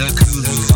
the Kulu.